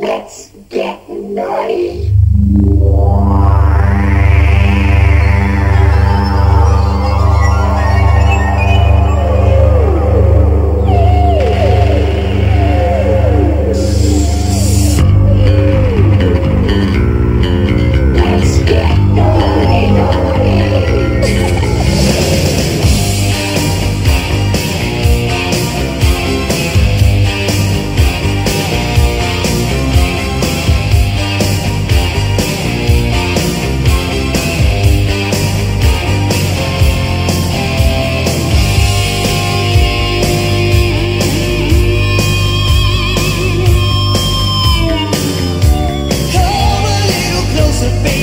Let's get naughty. Come